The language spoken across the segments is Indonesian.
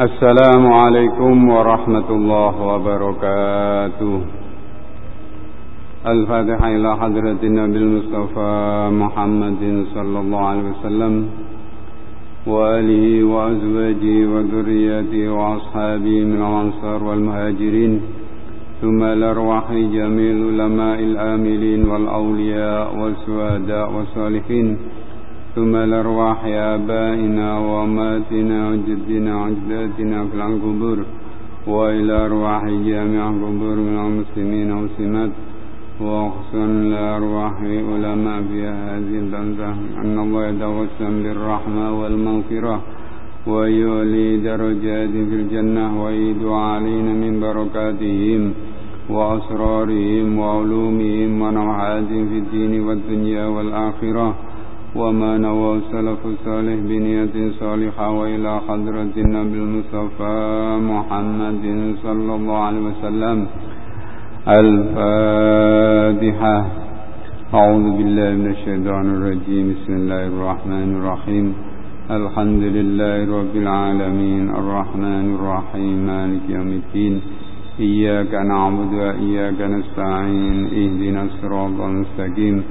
السلام عليكم ورحمة الله وبركاته. الفاتحة إلى حضرة النبي المصطفى محمد صلى الله عليه وسلم وآله وأزواجه وذرياته وأصحابه من الأنصار والمهاجرين ثم الأرواح جميع العلماء الآملين والأولياء والشهداء والصالحين. ثم الأرواح آبائنا وأماتنا وجدنا وأجدادنا في القبور وإلى أرواح جامع قبور من المسلمين والمسلمات. وخصوصا لأرواح علماء في هذه البلدة أن الله يتوسم بالرحمة والمغفرة ويولي درجات في الجنة ويدعو علينا من بركاتهم وأسرارهم وعلومهم ونوحاتهم في الدين والدنيا والآخرة. وما نوى السلف الصالح بنية صالحة وإلى حضرة النبي المصطفى محمد صلى الله عليه وسلم. الفاتحة. أعوذ بالله من الشيطان الرجيم. بسم الله الرحمن الرحيم. الحمد لله رب العالمين. الرحمن الرحيم. مالك يوم الدين. إياك نعبد وإياك نستعين. اهدنا الصراط المستقيم.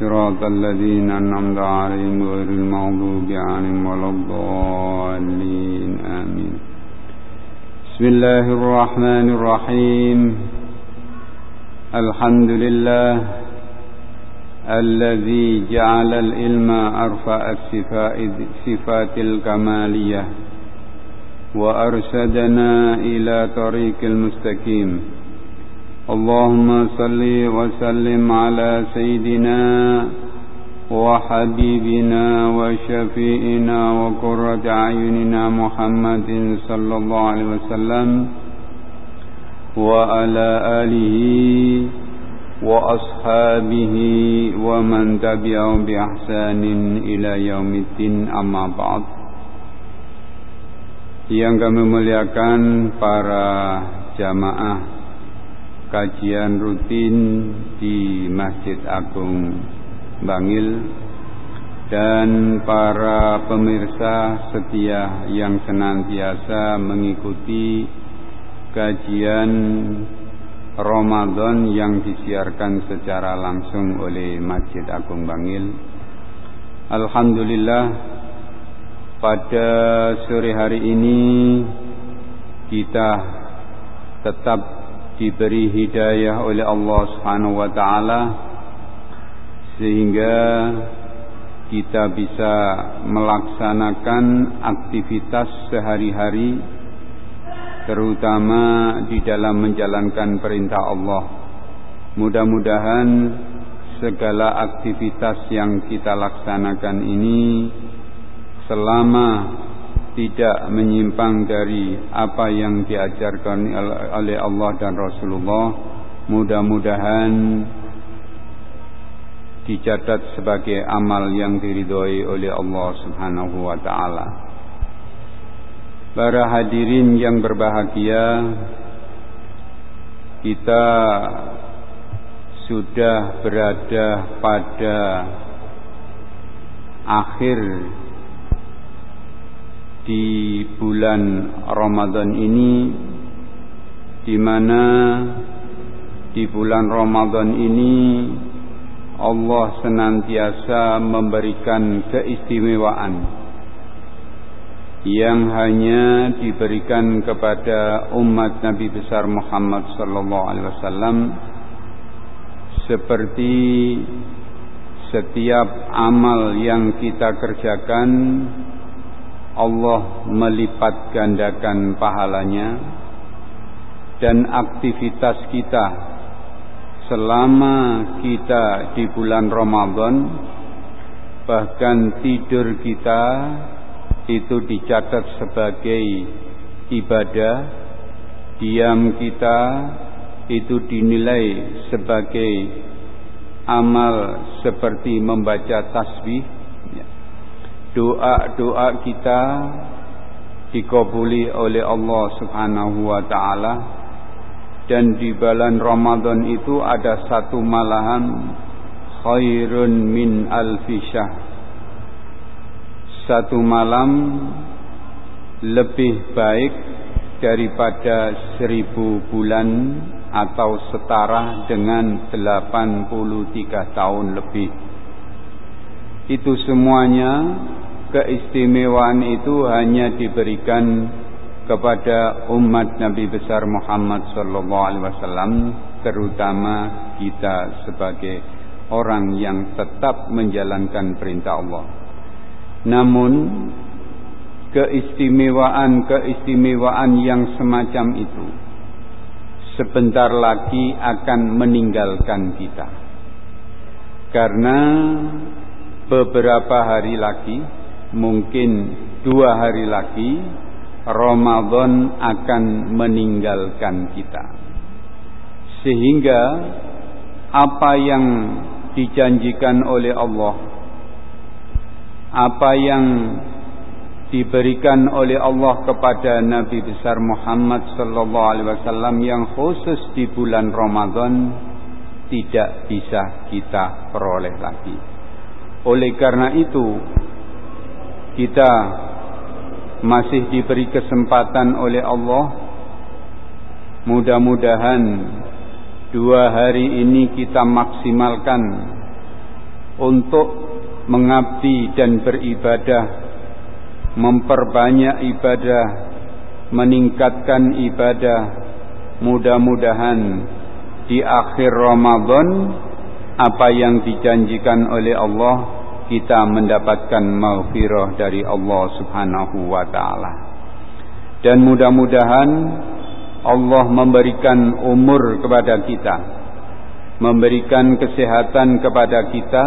صراط الذين أنعمت عليهم غير المغضوب عليهم ولا الضالين آمين. بسم الله الرحمن الرحيم. الحمد لله الذي جعل العلم أرفع الصفات الكمالية وأرشدنا إلى طريق المستقيم. اللهم صل وسلم على سيدنا وحبيبنا وشفيئنا وقرة أعيننا محمد صلى الله عليه وسلم وعلى آله وأصحابه ومن تبعهم بإحسان إلى يوم الدين. أما بعد yang kami muliakan para jamaah kajian rutin di Masjid Agung Bangil dan para pemirsa setia yang senantiasa mengikuti kajian Ramadan yang disiarkan secara langsung oleh Masjid Agung Bangil. Alhamdulillah pada sore hari ini kita tetap diberi hidayah oleh Allah Subhanahu wa taala sehingga kita bisa melaksanakan aktivitas sehari-hari terutama di dalam menjalankan perintah Allah. Mudah-mudahan segala aktivitas yang kita laksanakan ini selama tidak menyimpang dari apa yang diajarkan oleh Allah dan Rasulullah mudah-mudahan dicatat sebagai amal yang diridhoi oleh Allah Subhanahu wa taala. Para hadirin yang berbahagia, kita sudah berada pada akhir di bulan Ramadan ini di mana di bulan Ramadan ini Allah senantiasa memberikan keistimewaan yang hanya diberikan kepada umat Nabi besar Muhammad sallallahu alaihi wasallam seperti setiap amal yang kita kerjakan Allah melipat gandakan pahalanya dan aktivitas kita selama kita di bulan Ramadan bahkan tidur kita itu dicatat sebagai ibadah. Diam kita itu dinilai sebagai amal seperti membaca tasbih doa-doa kita dikabuli oleh Allah Subhanahu wa taala dan di bulan Ramadan itu ada satu malahan khairun min alfi satu malam lebih baik daripada seribu bulan atau setara dengan 83 tahun lebih. Itu semuanya keistimewaan itu hanya diberikan kepada umat Nabi besar Muhammad wasallam terutama kita sebagai orang yang tetap menjalankan perintah Allah. Namun keistimewaan-keistimewaan yang semacam itu sebentar lagi akan meninggalkan kita. Karena beberapa hari lagi, mungkin dua hari lagi, Ramadan akan meninggalkan kita. Sehingga apa yang dijanjikan oleh Allah, apa yang diberikan oleh Allah kepada Nabi besar Muhammad sallallahu alaihi wasallam yang khusus di bulan Ramadan tidak bisa kita peroleh lagi. Oleh karena itu kita masih diberi kesempatan oleh Allah mudah-mudahan dua hari ini kita maksimalkan untuk mengabdi dan beribadah memperbanyak ibadah, meningkatkan ibadah. Mudah-mudahan di akhir Ramadan apa yang dijanjikan oleh Allah kita mendapatkan maghfirah dari Allah Subhanahu wa taala. Dan mudah-mudahan Allah memberikan umur kepada kita, memberikan kesehatan kepada kita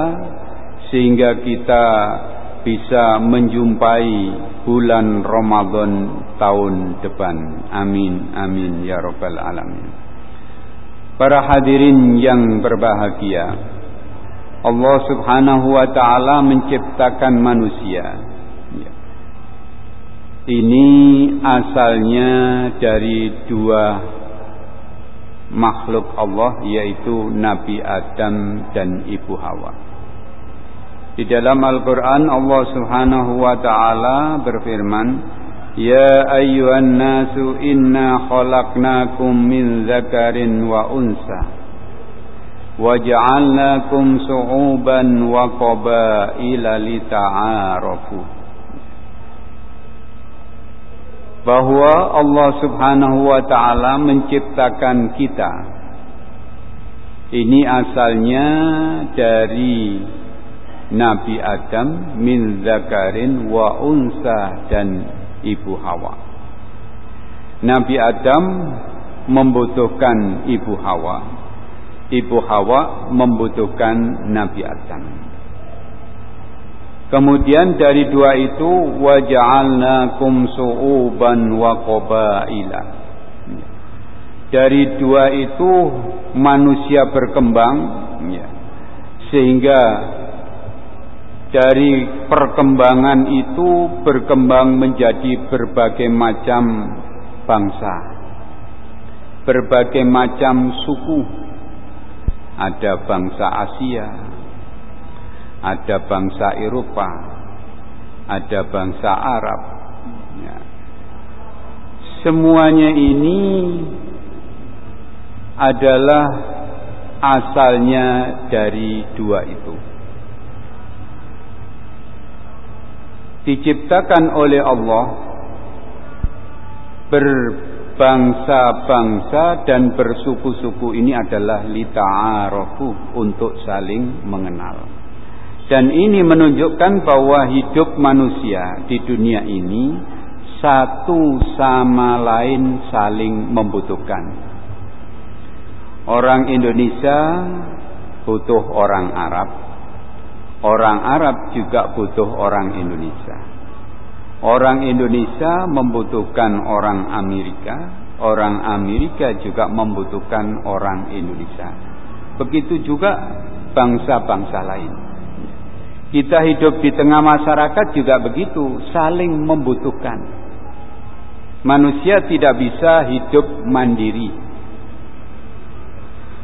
sehingga kita bisa menjumpai bulan Ramadan tahun depan. Amin, amin ya rabbal alamin. Para hadirin yang berbahagia, Allah Subhanahu wa taala menciptakan manusia. Ya. Ini asalnya dari dua makhluk Allah yaitu Nabi Adam dan Ibu Hawa. Di dalam Al-Quran Allah subhanahu wa ta'ala berfirman Ya ayyuhan nasu inna khalaqnakum min zakarin wa unsa Waja'alnakum su'uban wa qabaila lita'arafu Bahwa Allah subhanahu wa ta'ala menciptakan kita Ini asalnya dari Nabi Adam min zakarin wa unsa dan ibu Hawa. Nabi Adam membutuhkan ibu Hawa. Ibu Hawa membutuhkan Nabi Adam. Kemudian dari dua itu waja'alnakum su'uban wa qabaila. Dari dua itu manusia berkembang ya, sehingga dari perkembangan itu berkembang menjadi berbagai macam bangsa, berbagai macam suku. Ada bangsa Asia, ada bangsa Eropa, ada bangsa Arab. Ya. Semuanya ini adalah asalnya dari dua itu. diciptakan oleh Allah berbangsa-bangsa dan bersuku-suku ini adalah lita'arofu untuk saling mengenal. Dan ini menunjukkan bahwa hidup manusia di dunia ini satu sama lain saling membutuhkan. Orang Indonesia butuh orang Arab, Orang Arab juga butuh orang Indonesia. Orang Indonesia membutuhkan orang Amerika, orang Amerika juga membutuhkan orang Indonesia. Begitu juga bangsa-bangsa lain. Kita hidup di tengah masyarakat juga begitu, saling membutuhkan. Manusia tidak bisa hidup mandiri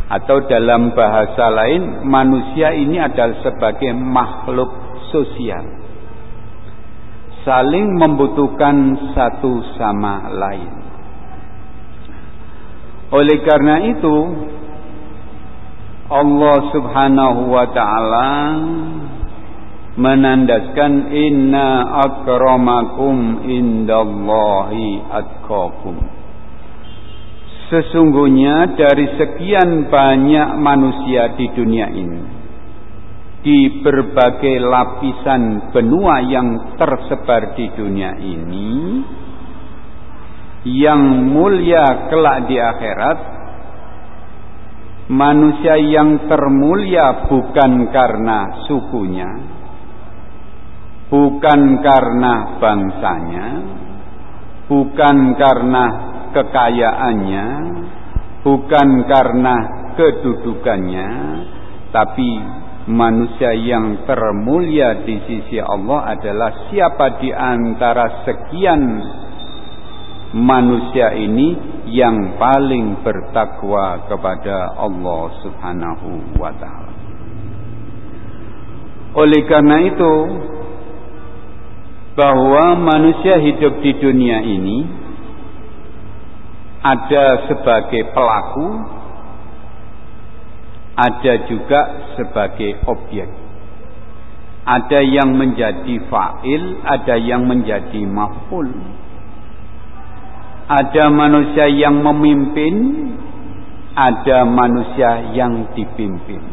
atau dalam bahasa lain manusia ini adalah sebagai makhluk sosial saling membutuhkan satu sama lain. Oleh karena itu Allah Subhanahu wa taala menandaskan inna akramakum indallahi atqakum. Sesungguhnya dari sekian banyak manusia di dunia ini di berbagai lapisan benua yang tersebar di dunia ini yang mulia kelak di akhirat manusia yang termulia bukan karena sukunya bukan karena bangsanya bukan karena kekayaannya bukan karena kedudukannya tapi manusia yang termulia di sisi Allah adalah siapa di antara sekian manusia ini yang paling bertakwa kepada Allah Subhanahu wa taala. Oleh karena itu bahwa manusia hidup di dunia ini ada sebagai pelaku, ada juga sebagai objek. Ada yang menjadi fa'il, ada yang menjadi maf'ul. Ada manusia yang memimpin, ada manusia yang dipimpin.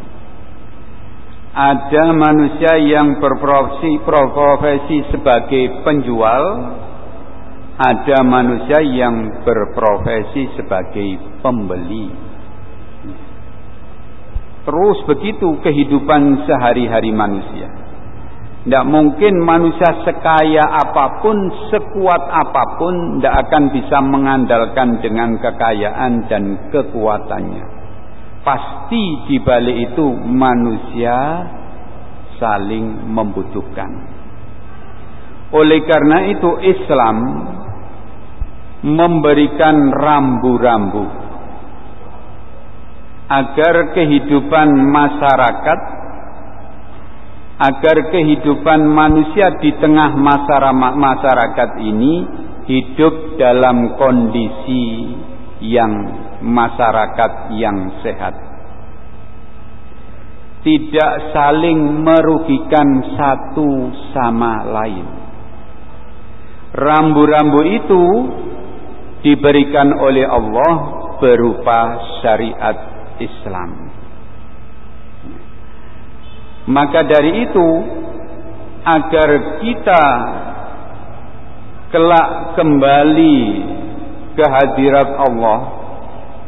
Ada manusia yang berprofesi profesi sebagai penjual, ada manusia yang berprofesi sebagai pembeli. Terus begitu kehidupan sehari-hari manusia. Tidak mungkin manusia sekaya apa pun, sekuat apa pun, tidak akan bisa mengandalkan dengan kekayaan dan kekuatannya. Pasti di balik itu manusia saling membutuhkan. Oleh karena itu Islam memberikan rambu-rambu agar kehidupan masyarakat agar kehidupan manusia di tengah masyarakat ini hidup dalam kondisi yang masyarakat yang sehat. Tidak saling merugikan satu sama lain. Rambu-rambu itu diberikan oleh Allah berupa syariat Islam. Maka dari itu agar kita kelak kembali ke hadirat Allah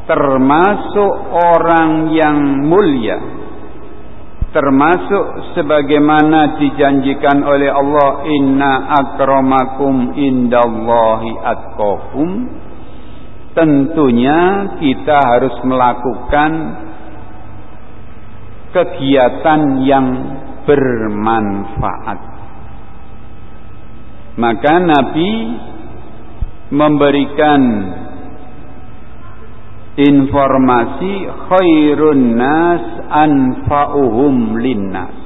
termasuk orang yang mulia termasuk sebagaimana dijanjikan oleh Allah inna akramakum indallahi atqakum tentunya kita harus melakukan kegiatan yang bermanfaat. Maka Nabi memberikan informasi khairun nas anfa'uhum linnas.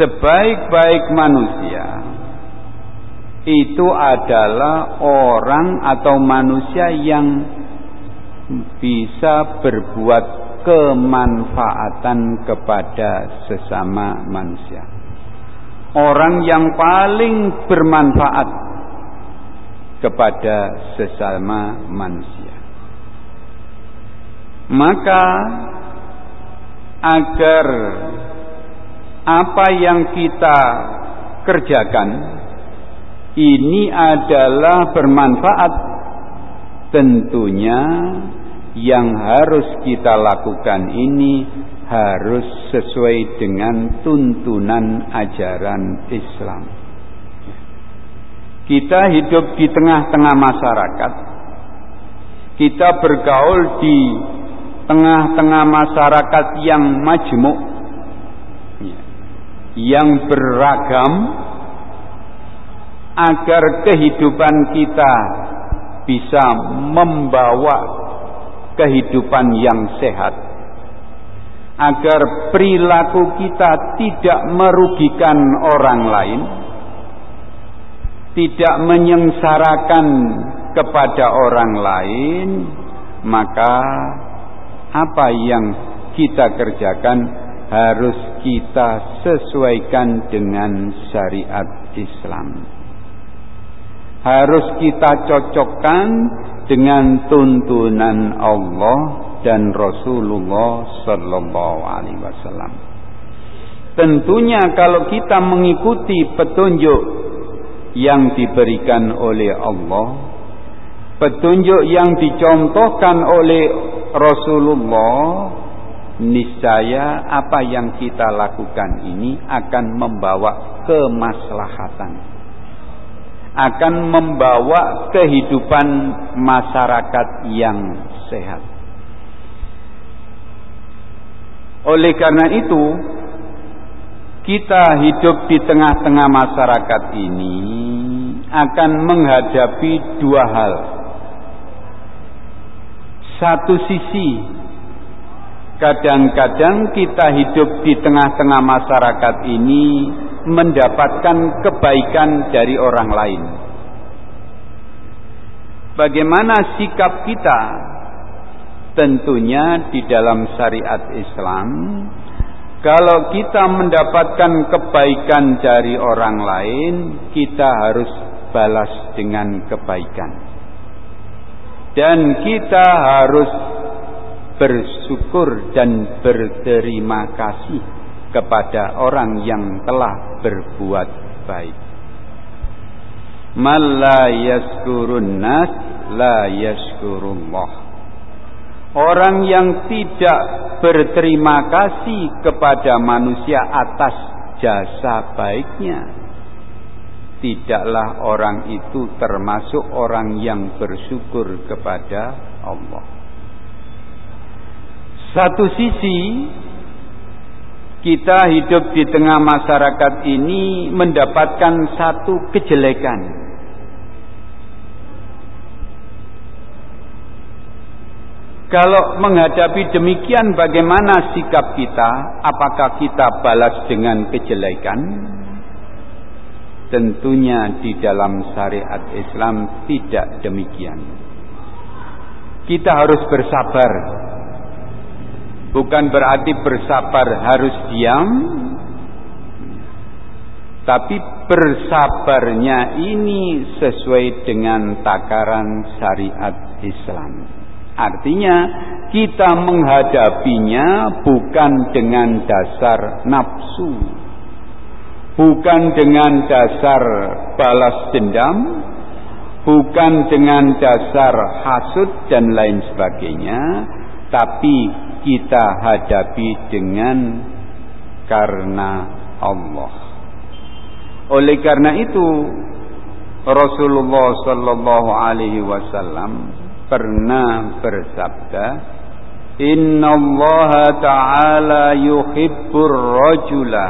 Sebaik-baik manusia itu adalah orang atau manusia yang bisa berbuat kemanfaatan kepada sesama manusia. Orang yang paling bermanfaat kepada sesama manusia. Maka agar apa yang kita kerjakan ini adalah bermanfaat tentunya yang harus kita lakukan ini harus sesuai dengan tuntunan ajaran Islam. Kita hidup di tengah-tengah masyarakat. Kita bergaul di tengah-tengah masyarakat yang majmuk, yang beragam, agar kehidupan kita bisa membawa kehidupan yang sehat agar perilaku kita tidak merugikan orang lain tidak menyengsarakan kepada orang lain, maka apa yang kita kerjakan harus kita sesuaikan dengan syariat Islam. Harus kita cocokkan dengan tuntunan Allah dan Rasulullah sallallahu alaihi wasallam. Tentunya kalau kita mengikuti petunjuk yang diberikan oleh Allah, petunjuk yang dicontohkan oleh Rasulullah, niscaya apa yang kita lakukan ini akan membawa kemaslahatan akan membawa kehidupan masyarakat yang sehat. Oleh karena itu kita hidup di tengah-tengah masyarakat ini akan menghadapi dua hal. Satu sisi Kadang-kadang kita hidup di tengah-tengah masyarakat ini mendapatkan kebaikan dari orang lain. Bagaimana sikap kita? Tentunya di dalam syariat Islam, kalau kita mendapatkan kebaikan dari orang lain, kita harus balas dengan kebaikan. Dan kita harus bersyukur dan berterima kasih kepada orang yang telah berbuat baik. Man yaskurun nas la yaskurullah. Orang yang tidak berterima kasih kepada manusia atas jasa baiknya tidaklah orang itu termasuk orang yang bersyukur kepada Allah. Satu sisi kita hidup di tengah masyarakat ini mendapatkan satu kejelekan. Kalau menghadapi demikian bagaimana sikap kita? Apakah kita balas dengan kejelekan? Tentunya di dalam syariat Islam tidak demikian. Kita harus bersabar Bukan berarti bersabar harus diam. Tapi bersabarnya ini sesuai dengan takaran syariat Islam. Artinya kita menghadapinya bukan dengan dasar nafsu. Bukan dengan dasar balas dendam. Bukan dengan dasar hasut dan lain sebagainya. Tapi kita hadapi dengan karena Allah. Oleh karena itu Rasulullah sallallahu alaihi wasallam pernah bersabda, "Inna Allah ta'ala yuhibbur rajula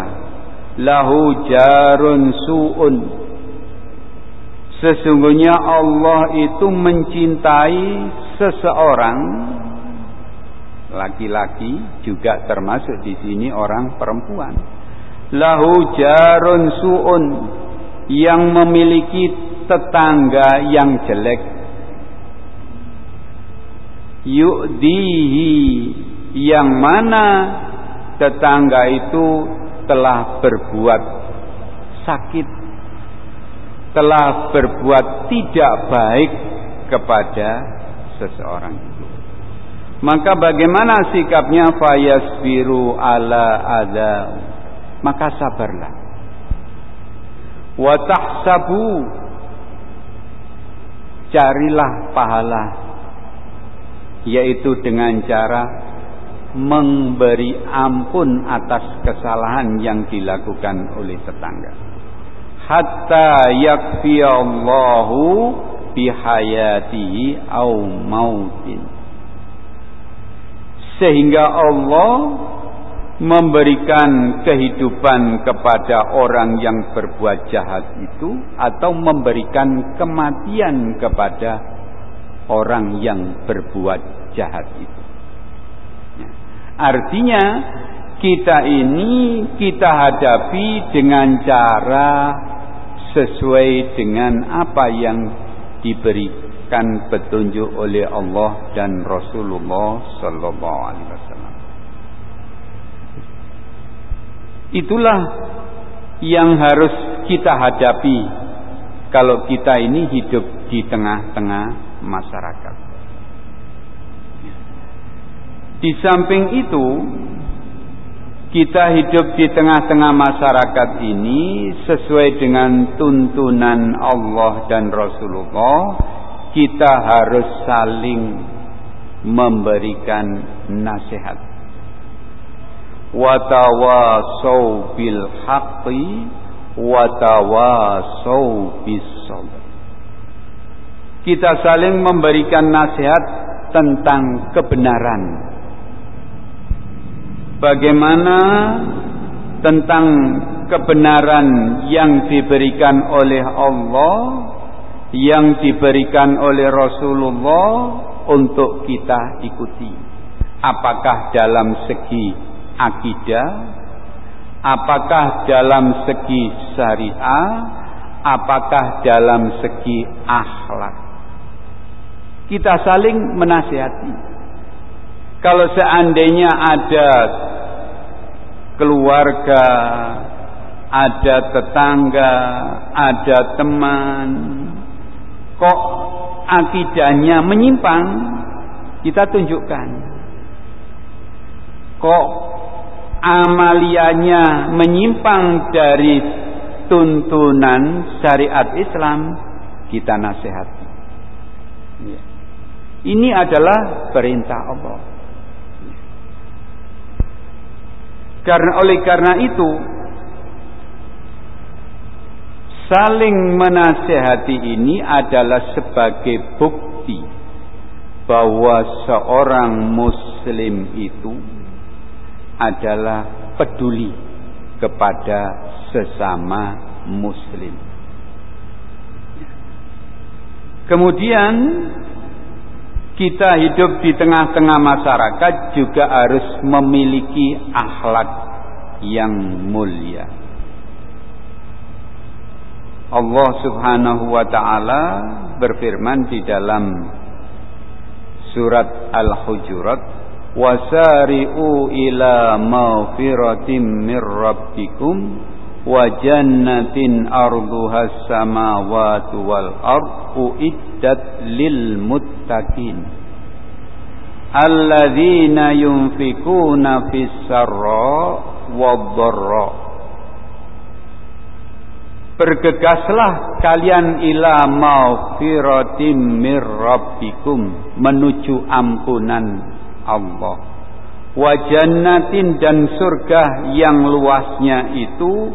lahu jarun su'un." Sesungguhnya Allah itu mencintai seseorang laki-laki juga termasuk di sini orang perempuan. Lahu jarun suun yang memiliki tetangga yang jelek. Yu'dihi yang mana tetangga itu telah berbuat sakit telah berbuat tidak baik kepada seseorang maka bagaimana sikapnya? Fayasbiru ala ada maka sabarlah. Wa tahsabu carilah pahala. Yaitu dengan cara memberi ampun atas kesalahan yang dilakukan oleh tetangga. Hatta yakfiyallahu bihayatihi au mautin sehingga Allah memberikan kehidupan kepada orang yang berbuat jahat itu atau memberikan kematian kepada orang yang berbuat jahat itu. Ya. Artinya kita ini kita hadapi dengan cara sesuai dengan apa yang diberikan petunjuk oleh Allah dan Rasulullah sallallahu alaihi wasallam. Itulah yang harus kita hadapi kalau kita ini hidup di tengah-tengah masyarakat. Di samping itu, kita hidup di tengah-tengah masyarakat ini sesuai dengan tuntunan Allah dan Rasulullah, kita harus saling memberikan nasihat. Watawasau bil haqqi watawasau bis. Kita saling memberikan nasihat tentang kebenaran bagaimana tentang kebenaran yang diberikan oleh Allah yang diberikan oleh Rasulullah untuk kita ikuti. Apakah dalam segi akidah? Apakah dalam segi syariah? Apakah dalam segi akhlak? Kita saling menasihati. Kalau seandainya ada keluarga, ada tetangga, ada teman, kok akidahnya menyimpang, kita tunjukkan. Kok amaliannya menyimpang dari tuntunan syariat Islam, kita nasihati. Ini adalah perintah Allah. Karena oleh karena itu saling menasehati ini adalah sebagai bukti bahwa seorang muslim itu adalah peduli kepada sesama muslim. Kemudian kita hidup di tengah-tengah masyarakat juga harus memiliki akhlak yang mulia. Allah Subhanahu wa taala berfirman di dalam surat Al-Hujurat wasari'u ila maghfiratin mir rabbikum wa jannatin arduhas samawati wal ard uiddat lil muttaqin. Alladzina yunfikuna fis sarra wadh-dharra Bergegaslah kalian ila maghfiratim mir rabbikum menuju ampunan Allah. Wa jannatin dan surga yang luasnya itu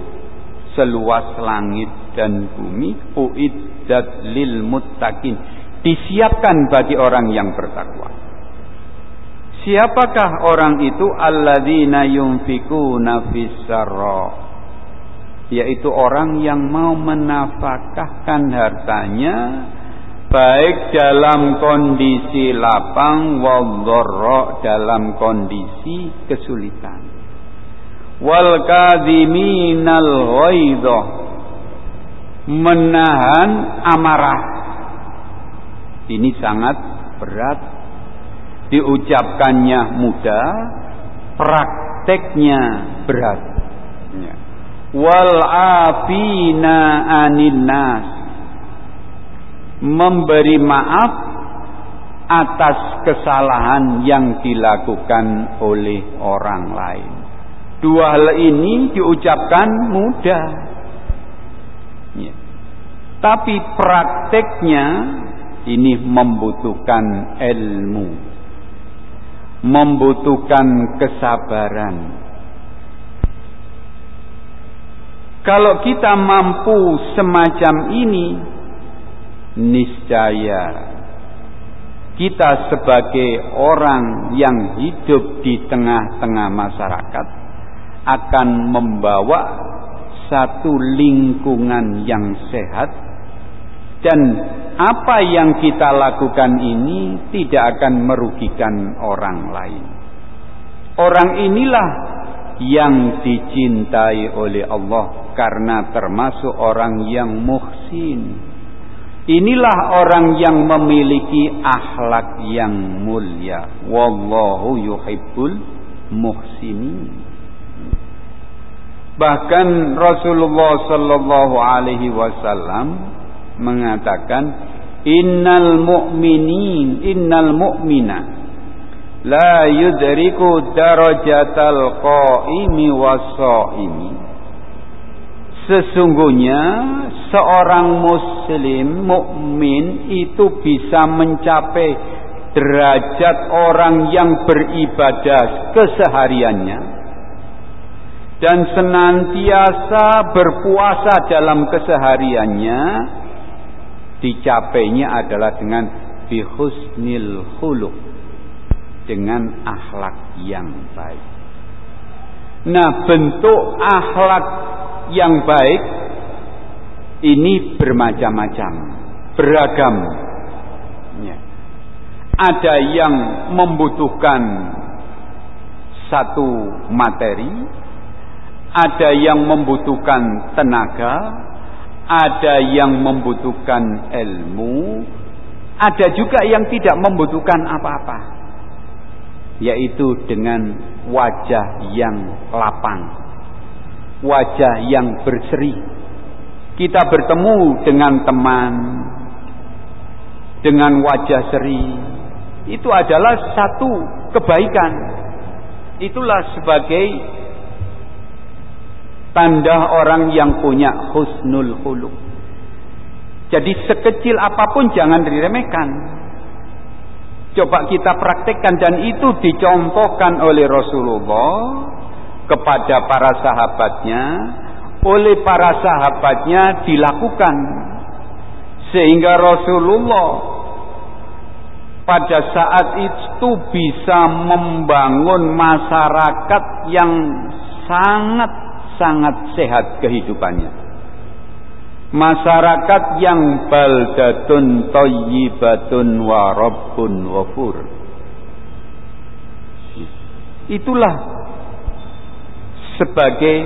seluas langit dan bumi uiddat lil muttaqin. Disiapkan bagi orang yang bertakwa. Siapakah orang itu? Alladzina yunfikuna fissarra yaitu orang yang mau menafkahkan hartanya baik dalam kondisi lapang wadharra dalam kondisi kesulitan. Wal kadhiminal ghaidha menahan amarah. Ini sangat berat. Diucapkannya mudah prakteknya berat. Wal afina anin nas memberi maaf atas kesalahan yang dilakukan oleh orang lain Dua hal ini diucapkan mudah. Ya. Tapi prakteknya ini membutuhkan ilmu. Membutuhkan kesabaran. Kalau kita mampu semacam ini, niscaya kita sebagai orang yang hidup di tengah-tengah masyarakat akan membawa satu lingkungan yang sehat dan apa yang kita lakukan ini tidak akan merugikan orang lain. Orang inilah yang dicintai oleh Allah karena termasuk orang yang muhsin. Inilah orang yang memiliki akhlak yang mulia. Wallahu yuhibbul muhsinin. Bahkan Rasulullah sallallahu alaihi wasallam mengatakan innal mu'minin innal mu'mina la yudriku darajatal qaimi was-shaimi Sesungguhnya seorang muslim mukmin itu bisa mencapai derajat orang yang beribadah kesehariannya dan senantiasa berpuasa dalam kesehariannya dicapainya adalah dengan bihusnil khuluq dengan akhlak yang baik. Nah, bentuk akhlak yang baik ini bermacam-macam, beragam. Ya. Ada yang membutuhkan satu materi, ada yang membutuhkan tenaga, ada yang membutuhkan ilmu, ada juga yang tidak membutuhkan apa-apa, yaitu dengan wajah yang lapang wajah yang berseri. Kita bertemu dengan teman dengan wajah seri. Itu adalah satu kebaikan. Itulah sebagai tanda orang yang punya husnul khuluq. Jadi sekecil apa pun jangan diremehkan. Coba kita praktekkan dan itu dicontohkan oleh Rasulullah kepada para sahabatnya oleh para sahabatnya dilakukan. Sehingga Rasulullah pada saat itu bisa membangun masyarakat yang sangat-sangat sehat kehidupannya masyarakat yang baldatun thayyibatun wa rabbun wafur itulah sebagai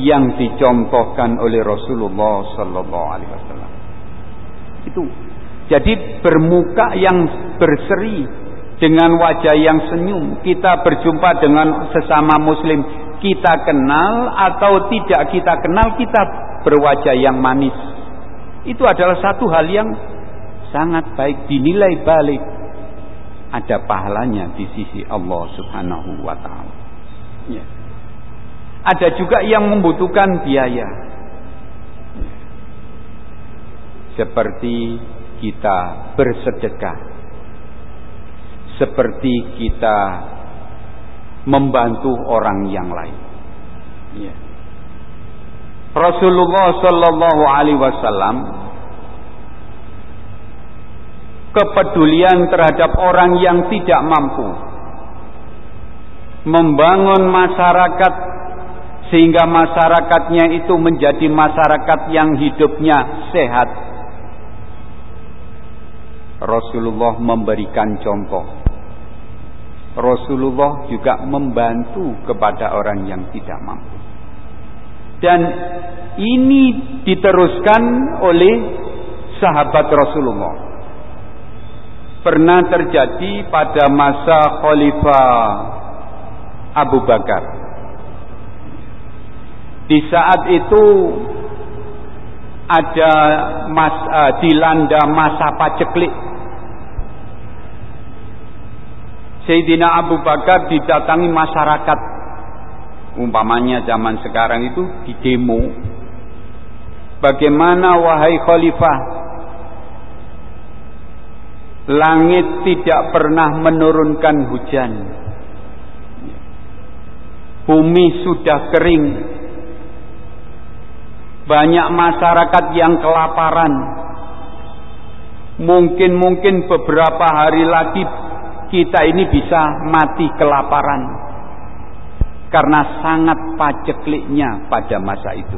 yang dicontohkan oleh Rasulullah sallallahu alaihi wasallam. Itu. Jadi bermuka yang berseri dengan wajah yang senyum, kita berjumpa dengan sesama muslim, kita kenal atau tidak kita kenal, kita berwajah yang manis. Itu adalah satu hal yang sangat baik dinilai balik. Ada pahalanya di sisi Allah Subhanahu wa taala. Ya. Ada juga yang membutuhkan biaya. Seperti kita bersedekah. Seperti kita membantu orang yang lain. Ya. Rasulullah sallallahu alaihi wasallam kepedulian terhadap orang yang tidak mampu membangun masyarakat sehingga masyarakatnya itu menjadi masyarakat yang hidupnya sehat. Rasulullah memberikan contoh. Rasulullah juga membantu kepada orang yang tidak mampu. Dan ini diteruskan oleh sahabat Rasulullah. Pernah terjadi pada masa Khalifah Abu Bakar di saat itu ada mas, uh, dilanda masa paceklik. Sayyidina Abu Bakar didatangi masyarakat. Umpamanya zaman sekarang itu di demo. Bagaimana wahai khalifah? Langit tidak pernah menurunkan hujan. Bumi sudah kering banyak masyarakat yang kelaparan. Mungkin-mungkin beberapa hari lagi kita ini bisa mati kelaparan. Karena sangat pacekliknya pada masa itu.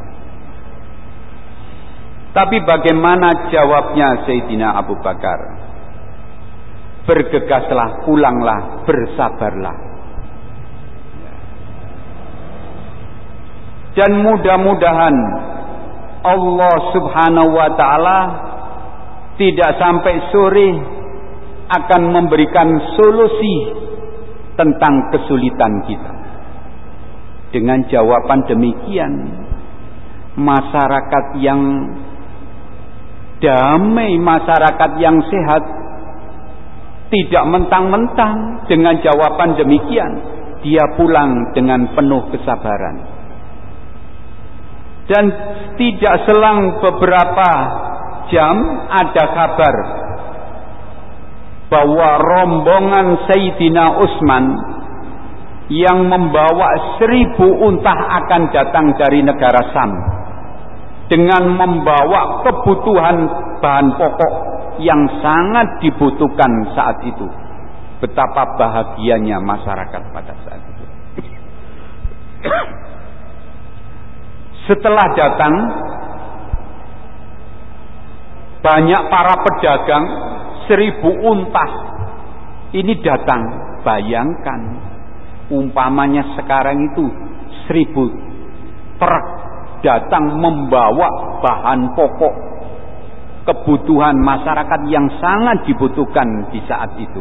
Tapi bagaimana jawabnya Sayyidina Abu Bakar? Bergegaslah, pulanglah, bersabarlah. Dan mudah-mudahan Allah Subhanahu wa taala tidak sampai sore akan memberikan solusi tentang kesulitan kita. Dengan jawaban demikian, masyarakat yang damai, masyarakat yang sehat tidak mentang-mentang dengan jawaban demikian dia pulang dengan penuh kesabaran. Dan tidak selang beberapa jam ada kabar bahwa rombongan Sayyidina Utsman yang membawa seribu unta akan datang dari negara Sam dengan membawa kebutuhan bahan pokok yang sangat dibutuhkan saat itu. Betapa bahagianya masyarakat pada saat itu. Setelah datang, banyak para pedagang seribu unta ini datang. Bayangkan, umpamanya sekarang itu seribu truk datang membawa bahan pokok kebutuhan masyarakat yang sangat dibutuhkan di saat itu.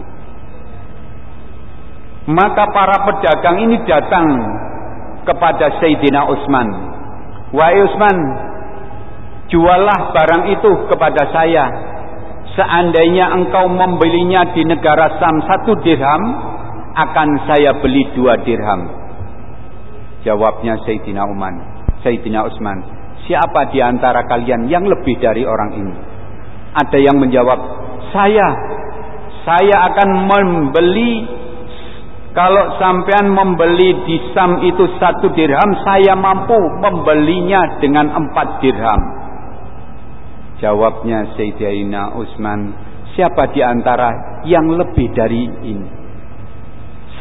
Maka para pedagang ini datang kepada Sayyidina Utsman. Wahai Utsman, jualah barang itu kepada saya. Seandainya engkau membelinya di negara Sam satu dirham, akan saya beli dua dirham. Jawabnya Sayyidina Uman, Sayyidina Utsman, siapa di antara kalian yang lebih dari orang ini? Ada yang menjawab, saya. Saya akan membeli kalau sampean membeli di Sam itu satu dirham, saya mampu membelinya dengan empat dirham. Jawabnya Sayyidina Utsman, siapa di antara yang lebih dari ini?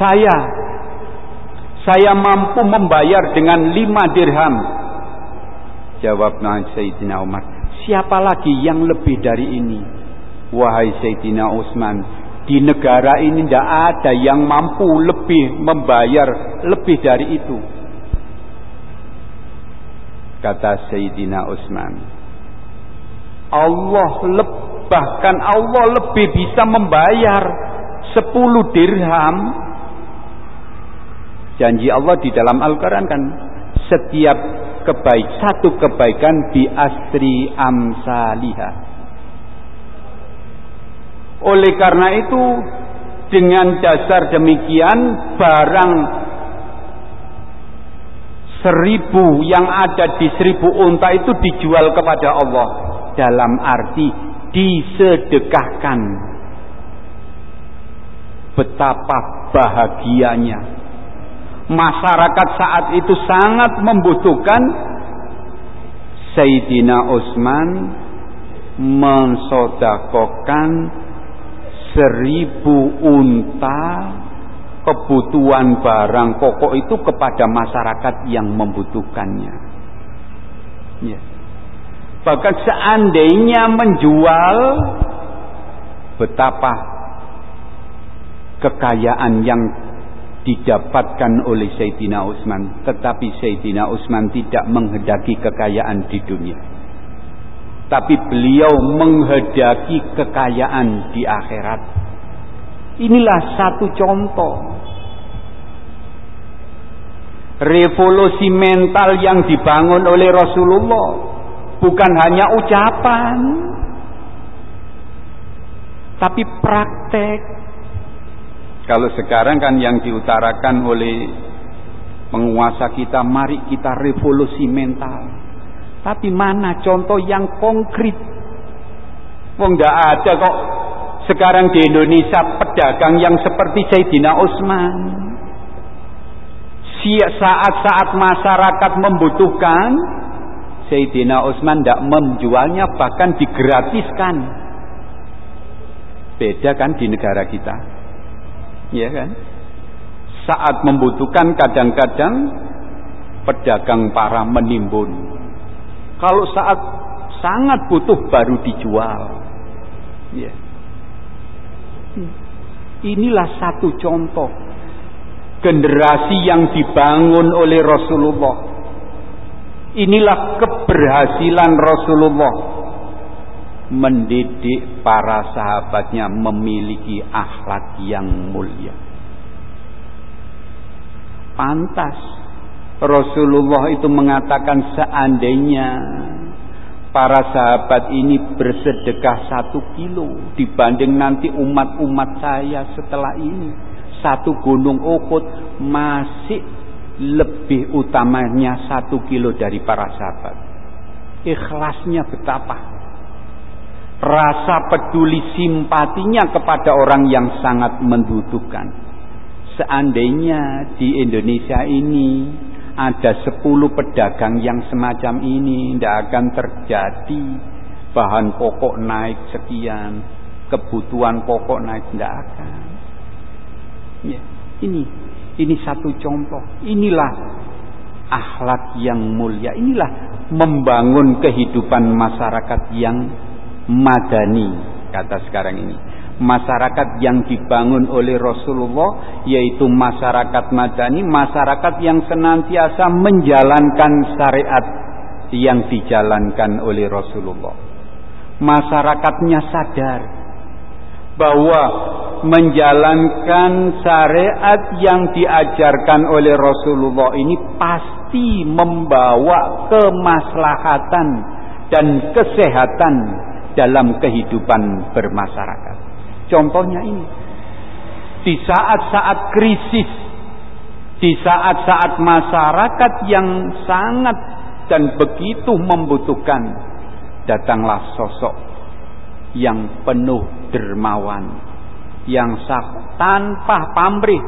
Saya. Saya mampu membayar dengan lima dirham. Jawabnya Sayyidina Umar, siapa lagi yang lebih dari ini? Wahai Sayyidina Utsman, di negara ini tidak ada yang mampu lebih membayar lebih dari itu. Kata Sayyidina Utsman. Allah bahkan Allah lebih bisa membayar 10 dirham. Janji Allah di dalam Al-Quran kan setiap kebaik satu kebaikan di asri amsalihah. Oleh karena itu dengan dasar demikian barang seribu yang ada di seribu unta itu dijual kepada Allah. Dalam arti disedekahkan. Betapa bahagianya masyarakat saat itu sangat membutuhkan Sayyidina Utsman mensodakokan seribu unta kebutuhan barang pokok itu kepada masyarakat yang membutuhkannya. Ya. Bahkan seandainya menjual betapa kekayaan yang didapatkan oleh Sayyidina Utsman, tetapi Sayyidina Utsman tidak menghendaki kekayaan di dunia. Tapi beliau menghadaki kekayaan di akhirat. Inilah satu contoh. Revolusi mental yang dibangun oleh Rasulullah. Bukan hanya ucapan. Tapi praktek kalau sekarang kan yang diutarakan oleh penguasa kita mari kita revolusi mental tapi mana contoh yang konkret? Wong ndak ada kok sekarang di Indonesia pedagang yang seperti Sayyidina Utsman. Saat-saat masyarakat membutuhkan, Sayyidina Utsman tidak menjualnya bahkan digratiskan. Beda kan di negara kita. Ya kan? Saat membutuhkan kadang-kadang pedagang para menimbun kalau saat sangat butuh baru dijual. Ya. Inilah satu contoh generasi yang dibangun oleh Rasulullah. Inilah keberhasilan Rasulullah mendidik para sahabatnya memiliki akhlak yang mulia. Pantas Rasulullah itu mengatakan seandainya para sahabat ini bersedekah satu kilo dibanding nanti umat-umat saya setelah ini. Satu gunung Uhud masih lebih utamanya satu kilo dari para sahabat. Ikhlasnya betapa rasa peduli simpatinya kepada orang yang sangat membutuhkan seandainya di Indonesia ini ada sepuluh pedagang yang semacam ini tidak akan terjadi bahan pokok naik sekian kebutuhan pokok naik tidak akan. Ya, ini ini satu contoh. Inilah akhlak yang mulia. Inilah membangun kehidupan masyarakat yang madani kata sekarang ini. Masyarakat yang dibangun oleh Rasulullah yaitu masyarakat madani masyarakat yang senantiasa menjalankan syariat yang dijalankan oleh Rasulullah. Masyarakatnya sadar bahwa menjalankan syariat yang diajarkan oleh Rasulullah ini pasti membawa kemaslahatan dan kesehatan dalam kehidupan bermasyarakat. Contohnya ini. Di saat-saat krisis, di saat-saat masyarakat yang sangat dan begitu membutuhkan, datanglah sosok yang penuh dermawan, yang sah tanpa pamrih.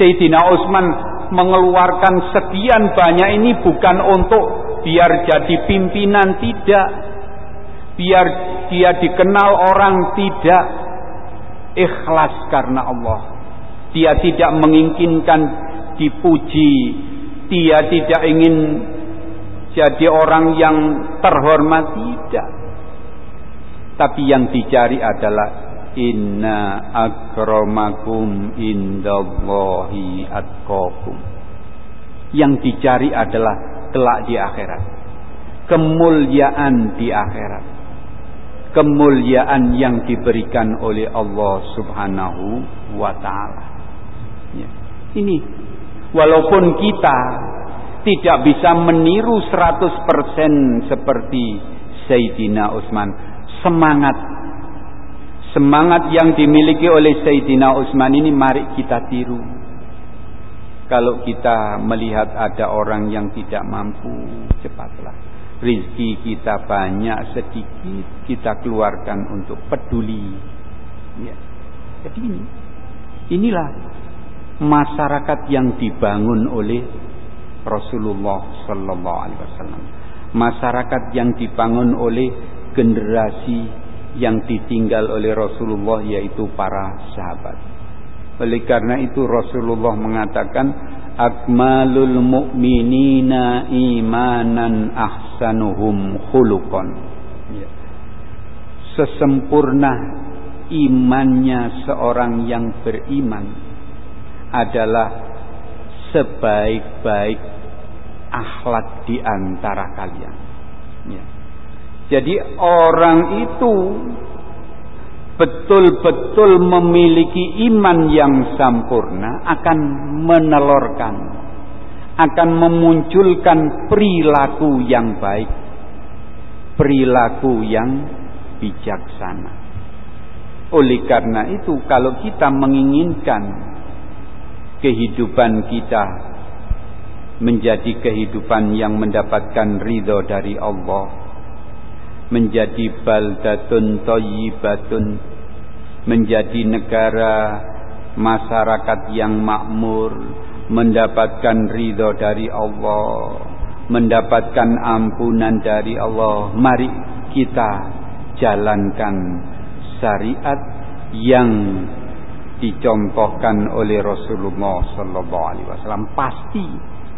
Sayyidina Utsman mengeluarkan sekian banyak ini bukan untuk biar jadi pimpinan tidak, biar dia dikenal orang tidak, ikhlas karena Allah. Dia tidak menginginkan dipuji, dia tidak ingin jadi orang yang terhormat tidak. Tapi yang dicari adalah inna akramakum indallahi atqakum. Yang dicari adalah kelak di akhirat. Kemuliaan di akhirat kemuliaan yang diberikan oleh Allah Subhanahu wa taala. Ya. Ini walaupun kita tidak bisa meniru 100% seperti Sayyidina Utsman, semangat semangat yang dimiliki oleh Sayyidina Utsman ini mari kita tiru. Kalau kita melihat ada orang yang tidak mampu, cepatlah rizki kita banyak sedikit kita keluarkan untuk peduli. Ya. jadi ini inilah masyarakat yang dibangun oleh Rasulullah Sallallahu Alaihi Wasallam. Masyarakat yang dibangun oleh generasi yang ditinggal oleh Rasulullah yaitu para sahabat. Oleh karena itu Rasulullah mengatakan akmalul mu'minina imanan ahsanuhum khuluqan ya. sesempurna imannya seorang yang beriman adalah sebaik-baik akhlak di antara kalian ya. jadi orang itu betul-betul memiliki iman yang sempurna akan menelurkan akan memunculkan perilaku yang baik perilaku yang bijaksana. Oleh karena itu kalau kita menginginkan kehidupan kita menjadi kehidupan yang mendapatkan ridho dari Allah menjadi baldatun toyibatun menjadi negara masyarakat yang makmur mendapatkan ridho dari Allah mendapatkan ampunan dari Allah. Mari kita jalankan syariat yang dicontohkan oleh Rasulullah sallallahu alaihi wasallam. Pasti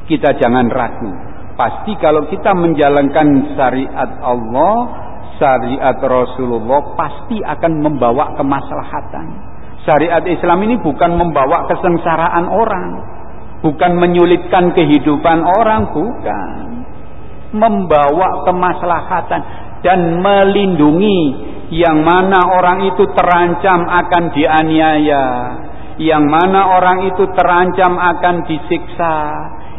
kita jangan ragu. Pasti kalau kita menjalankan syariat Allah, syariat Rasulullah pasti akan membawa kemaslahatan. Syariat Islam ini bukan membawa kesengsaraan orang, bukan menyulitkan kehidupan orang, bukan. membawa kemaslahatan dan melindungi. Yang mana orang itu terancam akan dianiaya, yang mana orang itu terancam akan disiksa,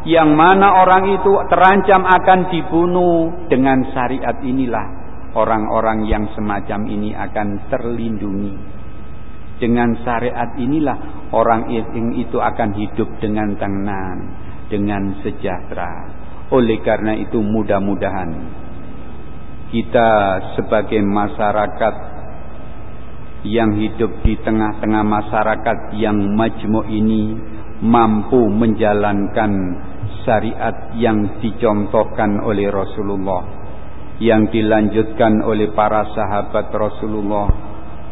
yang mana orang itu terancam akan dibunuh. Dengan syariat inilah orang-orang yang semacam ini akan terlindungi. Dengan syariat inilah orang itu akan hidup dengan tenang, dengan sejahtera. Oleh karena itu mudah-mudahan kita sebagai masyarakat yang hidup di tengah-tengah masyarakat yang majmuk ini mampu menjalankan syariat yang dicontohkan oleh Rasulullah yang dilanjutkan oleh para sahabat Rasulullah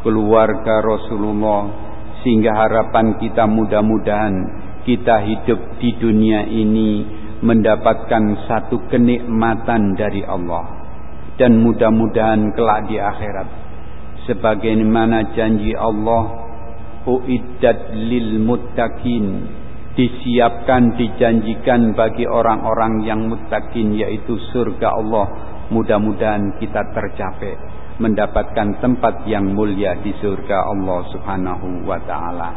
keluarga Rasulullah sehingga harapan kita mudah-mudahan kita hidup di dunia ini mendapatkan satu kenikmatan dari Allah. Dan mudah-mudahan kelak di akhirat sebagaimana janji Allah uiddat lil muttaqin disiapkan dijanjikan bagi orang-orang yang muttaqin yaitu surga Allah mudah-mudahan kita tercapai mendapatkan tempat yang mulia di surga Allah Subhanahu wa taala.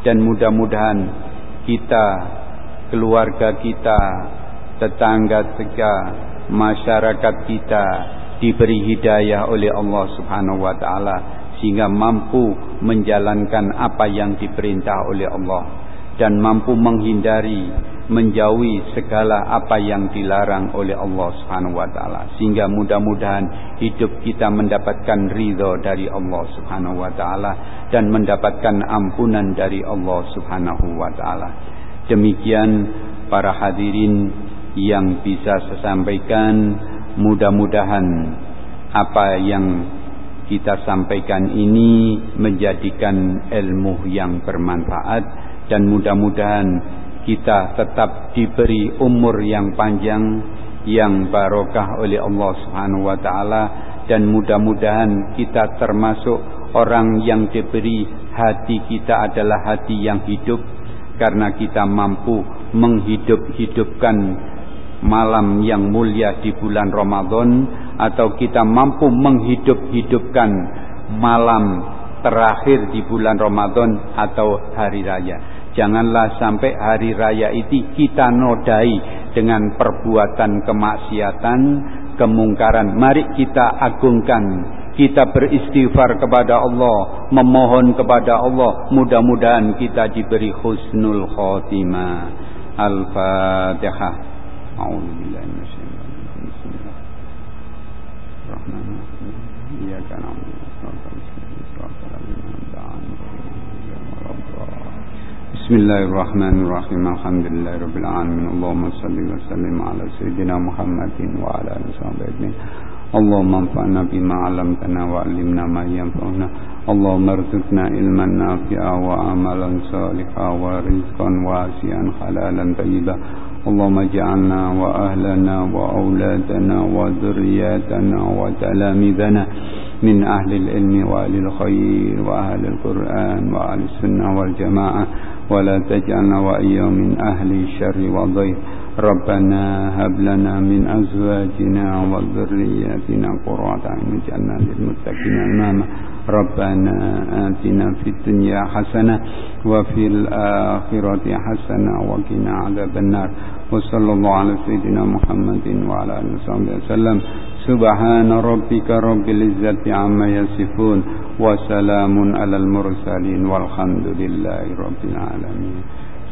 Dan mudah-mudahan kita keluarga kita, tetangga kita, masyarakat kita diberi hidayah oleh Allah Subhanahu wa taala sehingga mampu menjalankan apa yang diperintah oleh Allah dan mampu menghindari menjauhi segala apa yang dilarang oleh Allah Subhanahu wa taala. Sehingga mudah-mudahan hidup kita mendapatkan ridho dari Allah Subhanahu wa taala dan mendapatkan ampunan dari Allah Subhanahu wa taala. Demikian para hadirin yang bisa saya sampaikan. Mudah-mudahan apa yang kita sampaikan ini menjadikan ilmu yang bermanfaat dan mudah-mudahan kita tetap diberi umur yang panjang yang barokah oleh Allah Subhanahu wa taala dan mudah-mudahan kita termasuk orang yang diberi hati kita adalah hati yang hidup karena kita mampu menghidup-hidupkan malam yang mulia di bulan Ramadan atau kita mampu menghidup-hidupkan malam terakhir di bulan Ramadan atau hari raya. Janganlah sampai hari raya itu kita nodai dengan perbuatan kemaksiatan, kemungkaran. Mari kita agungkan kita beristighfar kepada Allah, memohon kepada Allah, mudah-mudahan kita diberi husnul khotimah. Al-Fatihah. A'udzubillahi minasyaitonir Bismillahirrahmanirrahim. بسم الله الرحمن الرحيم الحمد لله رب العالمين اللهم صل وسلم على سيدنا محمد وعلى اله وصحبه اجمعين اللهم انفعنا بما علمتنا وعلمنا ما ينفعنا اللهم ارزقنا علما نافعا وعملا صالحا ورزقا واسعا حلالا طيبا اللهم اجعلنا واهلنا واولادنا وذرياتنا وتلاميذنا من أهل العلم واهل الخير واهل القران واهل السنة والجماعه ولا تجعلنا وإياهم من أهل الشر والضيف ربنا هب لنا من أزواجنا وذرياتنا قرة عين واجعلنا للمتقين إماما. ربنا آتنا في الدنيا حسنة وفي الآخرة حسنة وقنا عذاب النار. وصلى الله على سيدنا محمد وعلى آله وصحبه وسلم. سبحان ربك رب العزة عما يصفون. وسلام على المرسلين والحمد لله رب العالمين.